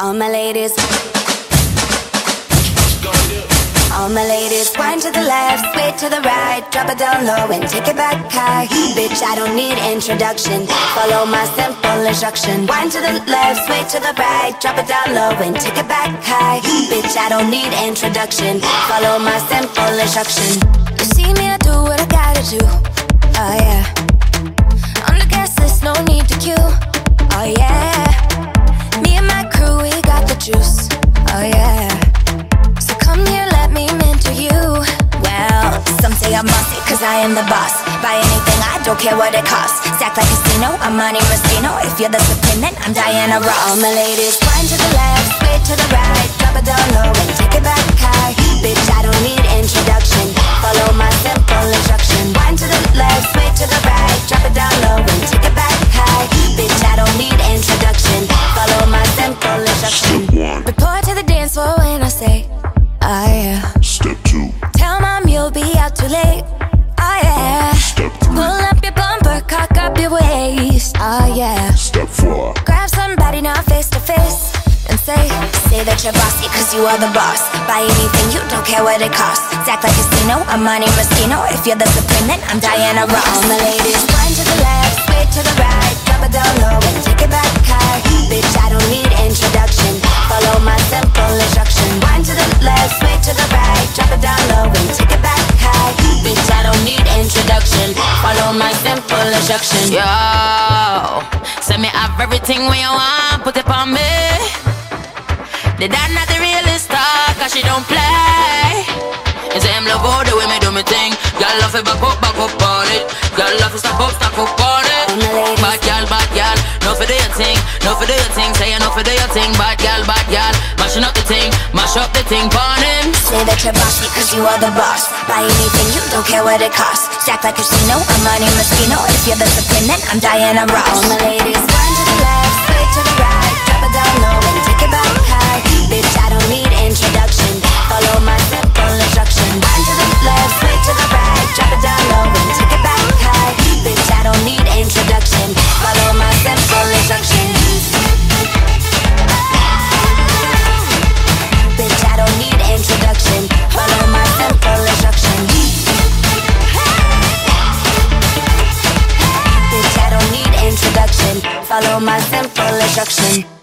All my ladies. All my ladies, wind to the left, sway to the right, drop it down low and take it back high. Bitch, I don't need introduction. Follow my simple instruction. Wind to the left, sway to the right, drop it down low and take it back high. Bitch, I don't need introduction. Follow my simple instruction. You see me, I do what I juice. Oh yeah. So come here, let me mentor you. Well, some say I'm I am the boss. Buy anything, I don't care what it costs. Like I'm. If you're the I'm Diana Ross. My ladies, to the left, to the right, drop it down low and take it back high. Bitch, I don't need introduction. Dance floor when I say, oh yeah. step two, Tell mom you'll be out too late, oh yeah. step three, Pull up your bumper, cock up your waist, oh yeah. step four, Grab somebody now face to face and say, say that you're bossy cause you are the boss. Buy anything, you don't care what it costs. Act like a casino, I'm Monte Rustino. If you're the supreme, then I'm Diana Ross. All my ladies, instruction. Yo, send me have everything when you want, put it on me. The dad not the realest star, cause she don't play. And say him love all the way me do me thing. Girl love it back up, back up on it. Girl love it stop up, stop up on it. Bad girl, bad girl, no for do your thing, no for do your thing. Say you no for do your thing, bad girl, bad girl. Mashing up the thing, mash up the thing, pon him. Say that you're bossy cause you are the boss. Buy anything, you don't care what it costs. Stack like a casino, I'm Monte Rustino. You're the I'm Diana Ross. My ladies, follow my simple instruction.